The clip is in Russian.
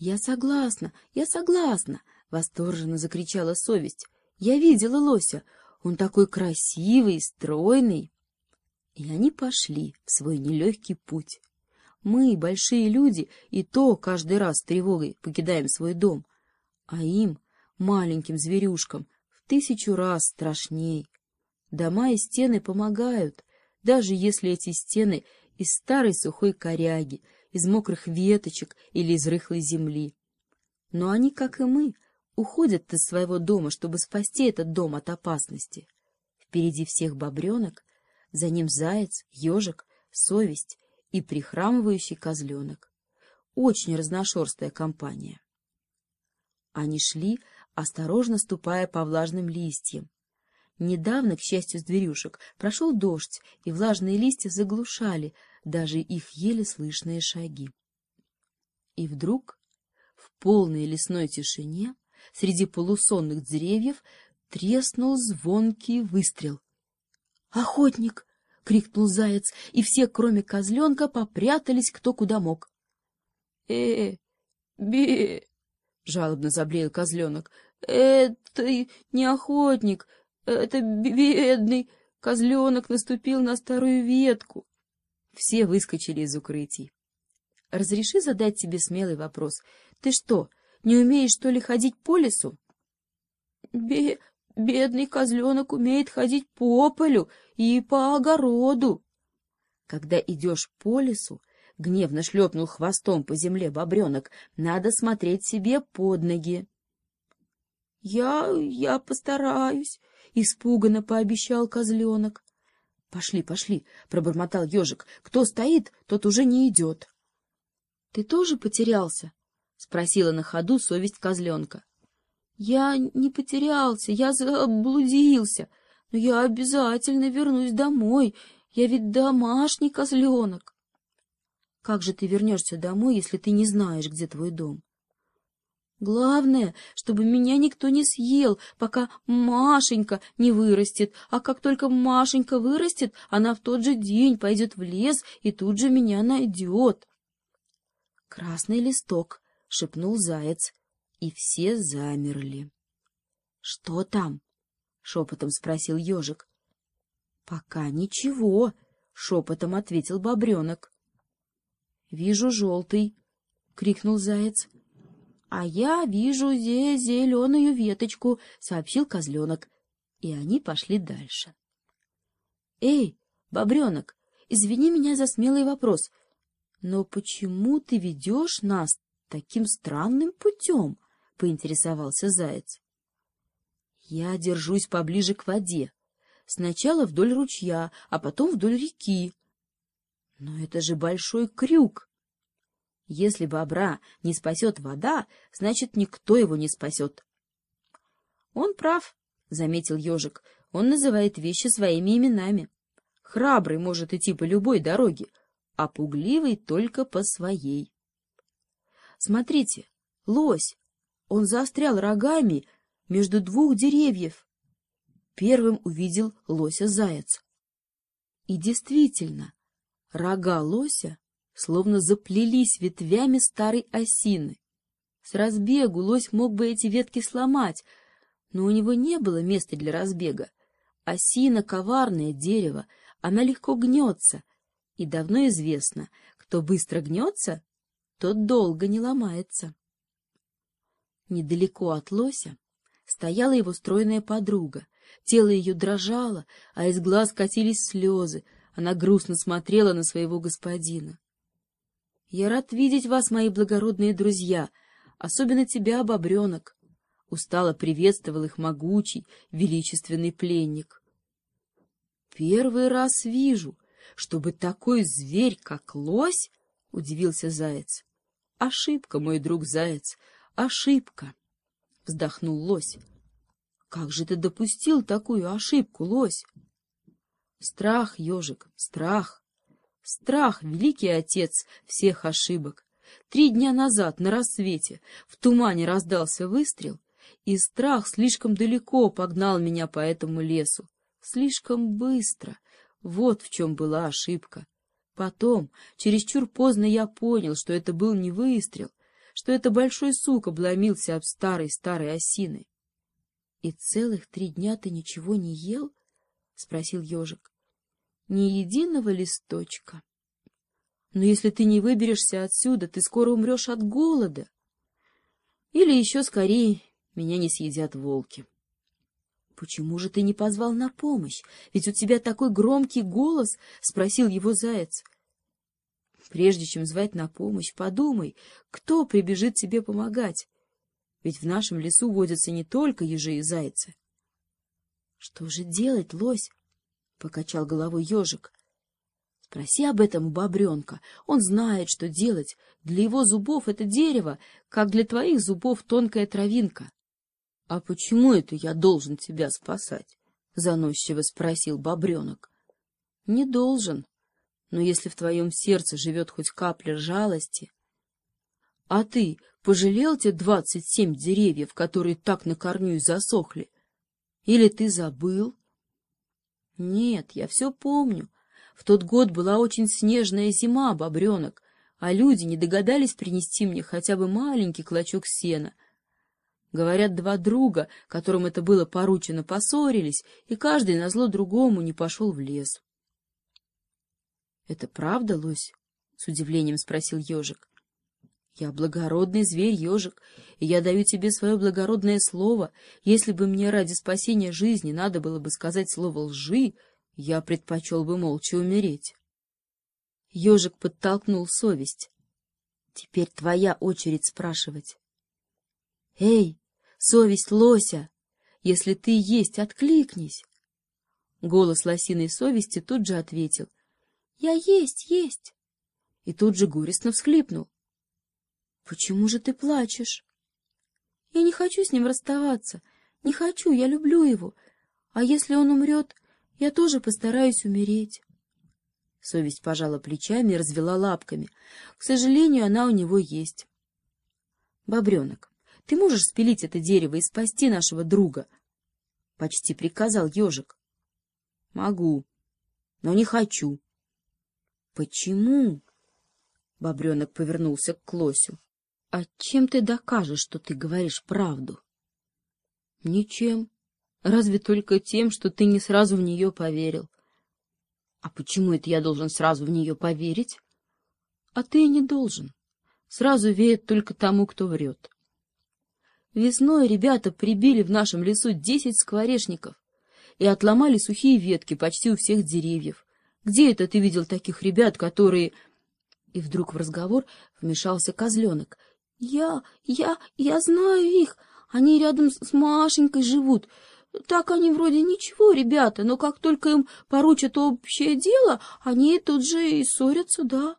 Я согласна, я согласна, восторженно закричала совесть. Я видела лося, он такой красивый, стройный. И они пошли в свой нелегкий путь. Мы, большие люди, и то каждый раз с тревогой покидаем свой дом, а им, маленьким зверюшкам, в тысячу раз страшней. Дома и стены помогают, даже если эти стены из старой сухой коряги, из мокрых веточек или из рыхлой земли. Но они, как и мы, уходят из своего дома, чтобы спасти этот дом от опасности. Впереди всех бобренок, за ним заяц, ежик, совесть и прихрамывающий козленок. Очень разношерстная компания. Они шли, осторожно ступая по влажным листьям. Недавно, к счастью, с дверюшек прошел дождь, и влажные листья заглушали даже их еле слышные шаги. И вдруг, в полной лесной тишине, среди полусонных деревьев, треснул звонкий выстрел. «Охотник!» — крикнул заяц, и все, кроме козленка, попрятались кто куда мог. «Э, бе!» — жалобно заблеял козленок. «Это не охотник, это бедный козленок наступил на старую ветку». Все выскочили из укрытий. «Разреши задать тебе смелый вопрос. Ты что, не умеешь, что ли, ходить по лесу?» Бе Бедный козленок умеет ходить по полю и по огороду. Когда идешь по лесу, гневно шлепнул хвостом по земле бобренок, надо смотреть себе под ноги. — Я... я постараюсь, — испуганно пообещал козленок. — Пошли, пошли, — пробормотал ежик. — Кто стоит, тот уже не идет. — Ты тоже потерялся? — спросила на ходу совесть козленка. Я не потерялся, я заблудился, но я обязательно вернусь домой. Я ведь домашний козленок. Как же ты вернешься домой, если ты не знаешь, где твой дом? Главное, чтобы меня никто не съел, пока Машенька не вырастет, а как только Машенька вырастет, она в тот же день пойдет в лес и тут же меня найдет. — Красный листок, — шепнул заяц и все замерли. — Что там? — шепотом спросил ежик. — Пока ничего, — шепотом ответил бобренок. — Вижу желтый, — крикнул заяц. — А я вижу здесь зеленую веточку, — сообщил козленок. И они пошли дальше. — Эй, бобренок, извини меня за смелый вопрос, но почему ты ведешь нас таким странным путем? — поинтересовался заяц. Я держусь поближе к воде. Сначала вдоль ручья, а потом вдоль реки. Но это же большой крюк. Если бобра не спасет вода, значит, никто его не спасет. Он прав, — заметил ежик. Он называет вещи своими именами. Храбрый может идти по любой дороге, а пугливый только по своей. Смотрите, лось, он заострял рогами между двух деревьев. Первым увидел лося-заяц. И действительно, рога лося словно заплелись ветвями старой осины. С разбегу лось мог бы эти ветки сломать, но у него не было места для разбега. Осина — коварное дерево, она легко гнется, и давно известно, кто быстро гнется, тот долго не ломается. Недалеко от лося стояла его стройная подруга. Тело ее дрожало, а из глаз катились слезы. Она грустно смотрела на своего господина. — Я рад видеть вас, мои благородные друзья, особенно тебя, бобренок. Устало приветствовал их могучий, величественный пленник. — Первый раз вижу, чтобы такой зверь, как лось, — удивился заяц. — Ошибка, мой друг заяц, ошибка, — вздохнул лось. — Как же ты допустил такую ошибку, лось? Страх, ежик, страх. Страх — великий отец всех ошибок. Три дня назад на рассвете в тумане раздался выстрел, и страх слишком далеко погнал меня по этому лесу. Слишком быстро. Вот в чем была ошибка. Потом, чересчур поздно я понял, что это был не выстрел, что это большой сук обломился об старой-старой осины. — И целых три дня ты ничего не ел? — спросил ежик. — Ни единого листочка. Но если ты не выберешься отсюда, ты скоро умрешь от голода. Или еще скорее меня не съедят волки. — Почему же ты не позвал на помощь? Ведь у тебя такой громкий голос, — спросил его заяц. — Прежде чем звать на помощь, подумай, кто прибежит тебе помогать. Ведь в нашем лесу водятся не только ежи и зайцы. — Что же делать, лось? — покачал головой ежик. — Спроси об этом у бобренка. Он знает, что делать. Для его зубов это дерево, как для твоих зубов тонкая травинка. — А почему это я должен тебя спасать? — заносчиво спросил бобренок. — Не должен. Но если в твоем сердце живет хоть капля жалости... А ты пожалел те двадцать семь деревьев, которые так на корню и засохли? Или ты забыл? Нет, я все помню. В тот год была очень снежная зима, бобренок, а люди не догадались принести мне хотя бы маленький клочок сена. Говорят, два друга, которым это было поручено, поссорились, и каждый назло другому не пошел в лес. — Это правда, лось? — с удивлением спросил ежик. Я благородный зверь-ежик, и я даю тебе свое благородное слово. Если бы мне ради спасения жизни надо было бы сказать слово лжи, я предпочел бы молча умереть. Ежик подтолкнул совесть. Теперь твоя очередь спрашивать. Эй, совесть лося, если ты есть, откликнись. Голос лосиной совести тут же ответил. Я есть, есть. И тут же горестно всхлипнул. Почему же ты плачешь? Я не хочу с ним расставаться. Не хочу, я люблю его. А если он умрет, я тоже постараюсь умереть. Совесть пожала плечами и развела лапками. К сожалению, она у него есть. Бобренок, ты можешь спилить это дерево и спасти нашего друга? Почти приказал ежик. Могу, но не хочу. Почему? Бобренок повернулся к Лосю. А чем ты докажешь, что ты говоришь правду? Ничем. Разве только тем, что ты не сразу в нее поверил. А почему это я должен сразу в нее поверить? А ты и не должен. Сразу верит только тому, кто врет. Весной ребята прибили в нашем лесу десять скворечников и отломали сухие ветки почти у всех деревьев. Где это ты видел таких ребят, которые... И вдруг в разговор вмешался козленок — я, я, я знаю их. Они рядом с Машенькой живут. Так они вроде ничего, ребята, но как только им поручат общее дело, они тут же и ссорятся, да.